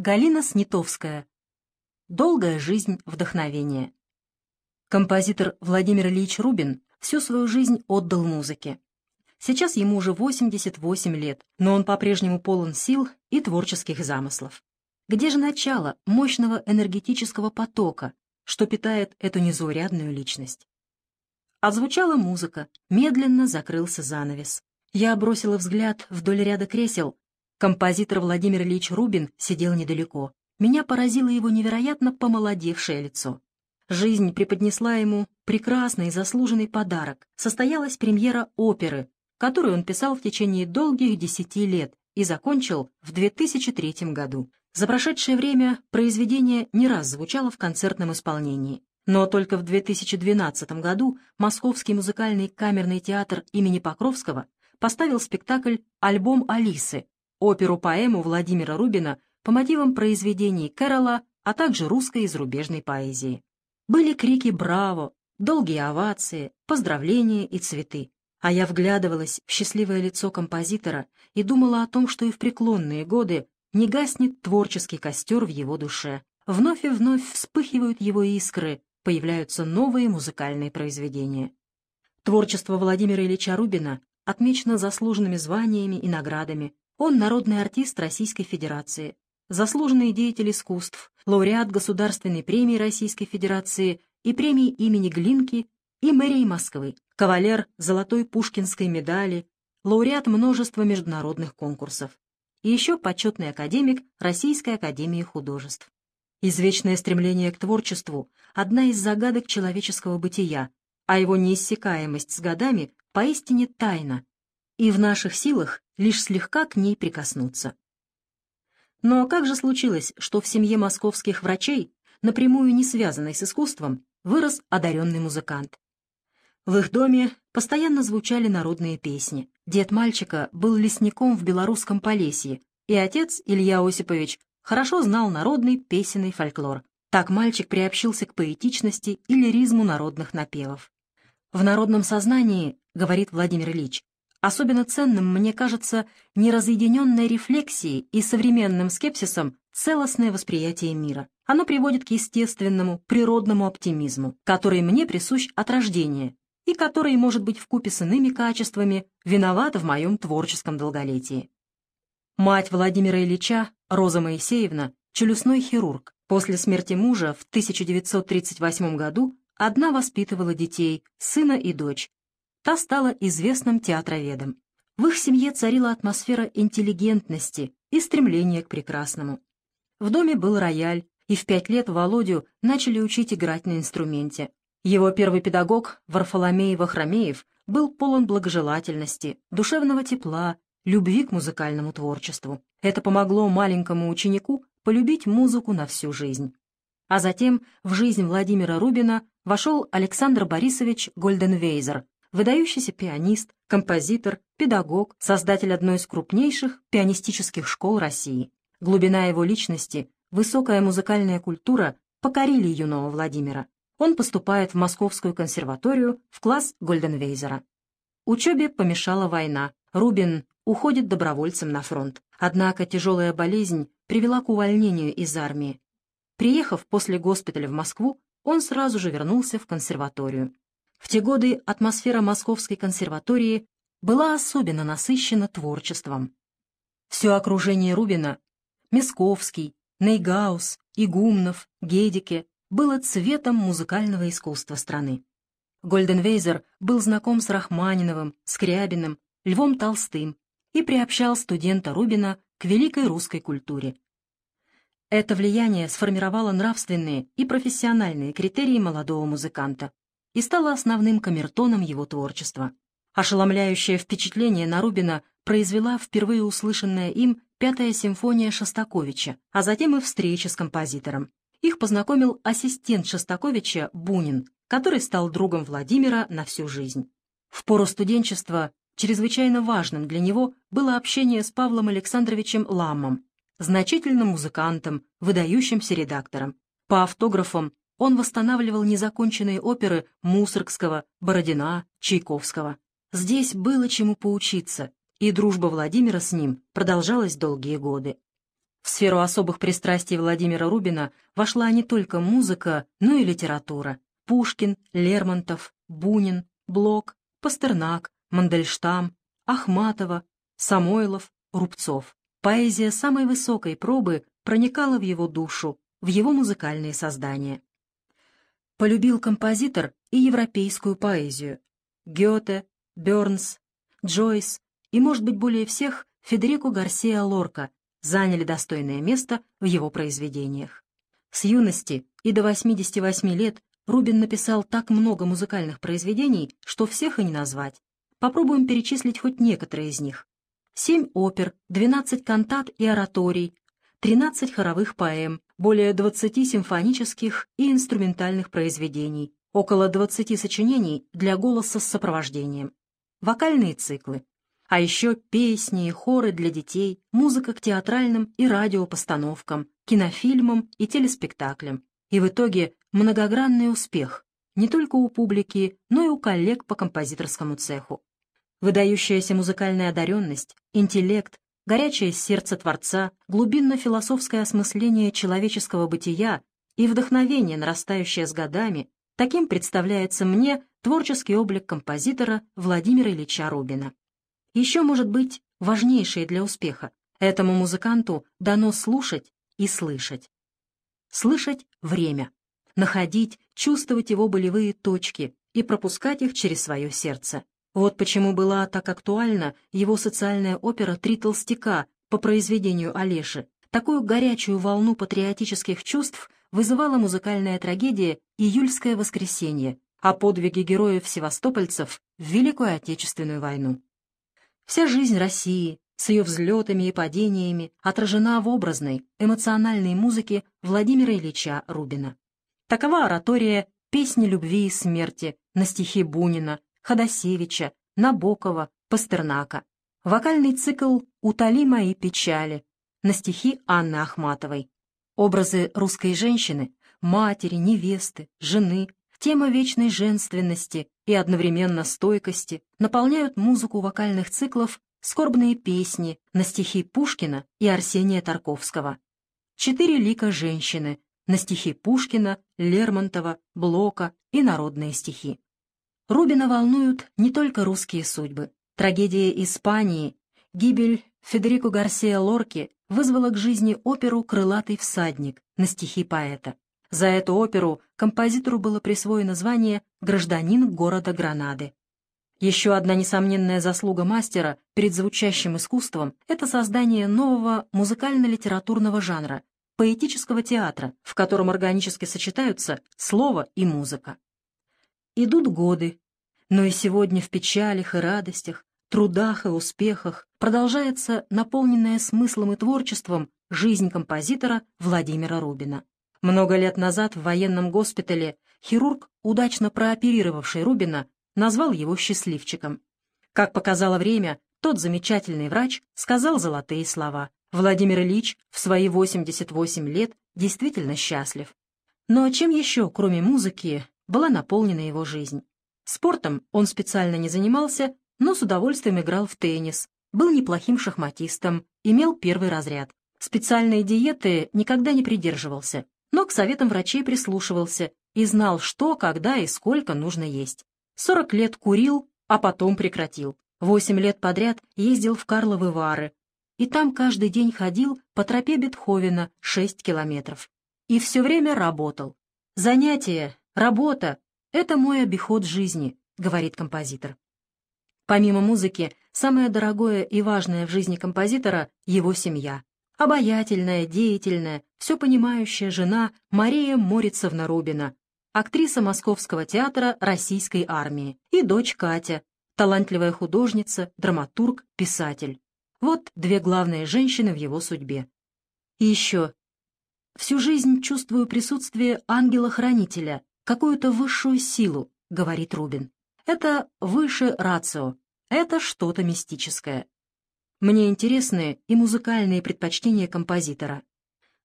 Галина Снитовская. Долгая жизнь вдохновения. Композитор Владимир Ильич Рубин всю свою жизнь отдал музыке. Сейчас ему уже 88 лет, но он по-прежнему полон сил и творческих замыслов. Где же начало мощного энергетического потока, что питает эту незаурядную личность? Отзвучала музыка, медленно закрылся занавес. Я бросила взгляд вдоль ряда кресел, Композитор Владимир Ильич Рубин сидел недалеко. Меня поразило его невероятно помолодевшее лицо. Жизнь преподнесла ему прекрасный и заслуженный подарок. Состоялась премьера оперы, которую он писал в течение долгих десяти лет и закончил в 2003 году. За прошедшее время произведение не раз звучало в концертном исполнении. Но только в 2012 году Московский музыкальный камерный театр имени Покровского поставил спектакль «Альбом Алисы», оперу-поэму Владимира Рубина по мотивам произведений Кэрола, а также русской и зарубежной поэзии. Были крики «Браво!», долгие овации, поздравления и цветы. А я вглядывалась в счастливое лицо композитора и думала о том, что и в преклонные годы не гаснет творческий костер в его душе. Вновь и вновь вспыхивают его искры, появляются новые музыкальные произведения. Творчество Владимира Ильича Рубина отмечено заслуженными званиями и наградами, он народный артист Российской Федерации, заслуженный деятель искусств, лауреат Государственной премии Российской Федерации и премии имени Глинки и мэрии Москвы, кавалер Золотой Пушкинской медали, лауреат множества международных конкурсов и еще почетный академик Российской Академии Художеств. Извечное стремление к творчеству – одна из загадок человеческого бытия, а его неиссякаемость с годами поистине тайна, и в наших силах лишь слегка к ней прикоснуться. Но как же случилось, что в семье московских врачей, напрямую не связанной с искусством, вырос одаренный музыкант? В их доме постоянно звучали народные песни. Дед мальчика был лесником в белорусском Полесье, и отец, Илья Осипович, хорошо знал народный песенный фольклор. Так мальчик приобщился к поэтичности и лиризму народных напевов. В народном сознании, говорит Владимир Ильич, Особенно ценным мне кажется неразъединенной рефлексией и современным скепсисом целостное восприятие мира. Оно приводит к естественному, природному оптимизму, который мне присущ от рождения и который, может быть, вкупе с иными качествами, виноват в моем творческом долголетии. Мать Владимира Ильича, Роза Моисеевна, челюстной хирург, после смерти мужа в 1938 году одна воспитывала детей, сына и дочь, Та стала известным театроведом. В их семье царила атмосфера интеллигентности и стремления к прекрасному. В доме был рояль, и в пять лет Володю начали учить играть на инструменте. Его первый педагог, Варфоломей Вахромеев, был полон благожелательности, душевного тепла, любви к музыкальному творчеству. Это помогло маленькому ученику полюбить музыку на всю жизнь. А затем в жизнь Владимира Рубина вошел Александр Борисович Гольденвейзер, выдающийся пианист, композитор, педагог, создатель одной из крупнейших пианистических школ России. Глубина его личности, высокая музыкальная культура покорили юного Владимира. Он поступает в Московскую консерваторию в класс Гольденвейзера. Учебе помешала война. Рубин уходит добровольцем на фронт. Однако тяжелая болезнь привела к увольнению из армии. Приехав после госпиталя в Москву, он сразу же вернулся в консерваторию. В те годы атмосфера Московской консерватории была особенно насыщена творчеством. Все окружение Рубина — Месковский, Нейгаус, Игумнов, Гедике — было цветом музыкального искусства страны. Гольденвейзер был знаком с Рахманиновым, Скрябиным, Львом Толстым и приобщал студента Рубина к великой русской культуре. Это влияние сформировало нравственные и профессиональные критерии молодого музыканта и стала основным камертоном его творчества. Ошеломляющее впечатление на Рубина произвела впервые услышанная им пятая симфония Шостаковича, а затем и встреча с композитором. Их познакомил ассистент Шостаковича Бунин, который стал другом Владимира на всю жизнь. В пору студенчества чрезвычайно важным для него было общение с Павлом Александровичем Ламмом, значительным музыкантом, выдающимся редактором. По автографам он восстанавливал незаконченные оперы Мусоргского, Бородина, Чайковского. Здесь было чему поучиться, и дружба Владимира с ним продолжалась долгие годы. В сферу особых пристрастий Владимира Рубина вошла не только музыка, но и литература. Пушкин, Лермонтов, Бунин, Блок, Пастернак, Мандельштам, Ахматова, Самойлов, Рубцов. Поэзия самой высокой пробы проникала в его душу, в его музыкальные создания. Полюбил композитор и европейскую поэзию. Гёте, Бёрнс, Джойс и, может быть, более всех, Федерико Гарсиа Лорка заняли достойное место в его произведениях. С юности и до 88 лет Рубин написал так много музыкальных произведений, что всех и не назвать. Попробуем перечислить хоть некоторые из них. Семь опер, 12 кантат и ораторий, 13 хоровых поэм, более 20 симфонических и инструментальных произведений, около 20 сочинений для голоса с сопровождением, вокальные циклы, а еще песни и хоры для детей, музыка к театральным и радиопостановкам, кинофильмам и телеспектаклям. И в итоге многогранный успех не только у публики, но и у коллег по композиторскому цеху. Выдающаяся музыкальная одаренность, интеллект, горячее сердце Творца, глубинно-философское осмысление человеческого бытия и вдохновение, нарастающее с годами, таким представляется мне творческий облик композитора Владимира Ильича Рубина. Еще, может быть, важнейшее для успеха. Этому музыканту дано слушать и слышать. Слышать время, находить, чувствовать его болевые точки и пропускать их через свое сердце. Вот почему была так актуальна его социальная опера «Три толстяка» по произведению Олеши. Такую горячую волну патриотических чувств вызывала музыкальная трагедия «Июльское воскресенье» о подвиге героев-севастопольцев в Великую Отечественную войну. Вся жизнь России с ее взлетами и падениями отражена в образной, эмоциональной музыке Владимира Ильича Рубина. Такова оратория «Песни любви и смерти» на стихи Бунина, Ходосевича, Набокова, Пастернака. Вокальный цикл «Утоли мои печали» на стихи Анны Ахматовой. Образы русской женщины, матери, невесты, жены, тема вечной женственности и одновременно стойкости наполняют музыку вокальных циклов скорбные песни на стихи Пушкина и Арсения Тарковского. Четыре лика женщины на стихи Пушкина, Лермонтова, Блока и народные стихи. Рубина волнуют не только русские судьбы. Трагедия Испании, гибель Федерико Гарсия Лорки вызвала к жизни оперу «Крылатый всадник» на стихи поэта. За эту оперу композитору было присвоено звание «Гражданин города Гранады». Еще одна несомненная заслуга мастера перед звучащим искусством — это создание нового музыкально-литературного жанра — поэтического театра, в котором органически сочетаются слово и музыка. Идут годы, но и сегодня в печалях и радостях, трудах и успехах продолжается наполненная смыслом и творчеством жизнь композитора Владимира Рубина. Много лет назад в военном госпитале хирург, удачно прооперировавший Рубина, назвал его счастливчиком. Как показало время, тот замечательный врач сказал золотые слова. Владимир Ильич в свои 88 лет действительно счастлив. Но чем еще, кроме музыки, была наполнена его жизнь? Спортом он специально не занимался, но с удовольствием играл в теннис, был неплохим шахматистом, имел первый разряд. Специальной диеты никогда не придерживался, но к советам врачей прислушивался и знал, что, когда и сколько нужно есть. Сорок лет курил, а потом прекратил. Восемь лет подряд ездил в Карловы Вары, и там каждый день ходил по тропе Бетховена шесть километров. И все время работал. Занятие, работа — это мой обиход жизни, говорит композитор. Помимо музыки, самое дорогое и важное в жизни композитора — его семья. Обаятельная, деятельная, все понимающая жена Мария Морицевна Рубина, актриса Московского театра Российской армии, и дочь Катя, талантливая художница, драматург, писатель. Вот две главные женщины в его судьбе. И еще. Всю жизнь чувствую присутствие ангела-хранителя, какую-то высшую силу, говорит Рубин. Это выше рацио, это что-то мистическое. Мне интересны и музыкальные предпочтения композитора.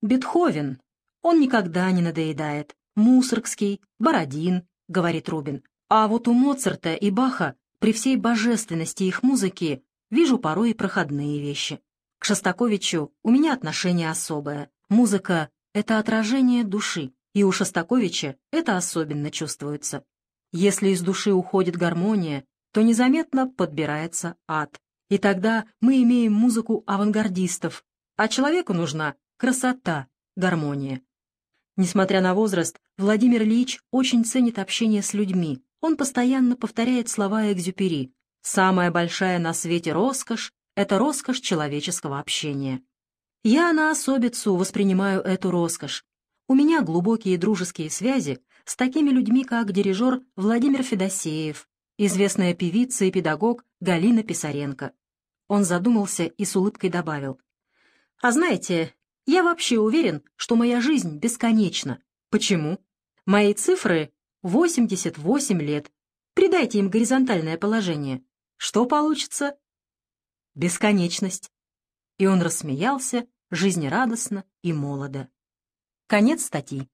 Бетховен, он никогда не надоедает. Мусоргский, Бородин, говорит Рубин. А вот у Моцарта и Баха при всей божественности их музыки вижу порой и проходные вещи. К Шостаковичу у меня отношение особое. Музыка — это отражение души, и у Шостаковича это особенно чувствуется. Если из души уходит гармония, то незаметно подбирается ад. И тогда мы имеем музыку авангардистов, а человеку нужна красота, гармония. Несмотря на возраст, Владимир Ильич очень ценит общение с людьми. Он постоянно повторяет слова Экзюпери. «Самая большая на свете роскошь — это роскошь человеческого общения». Я на особицу воспринимаю эту роскошь. У меня глубокие дружеские связи с такими людьми, как дирижер Владимир Федосеев, известная певица и педагог Галина Писаренко. Он задумался и с улыбкой добавил. «А знаете, я вообще уверен, что моя жизнь бесконечна. Почему? Мои цифры — 88 лет. Придайте им горизонтальное положение. Что получится? Бесконечность. И он рассмеялся, жизнерадостно и молодо. Конец статьи.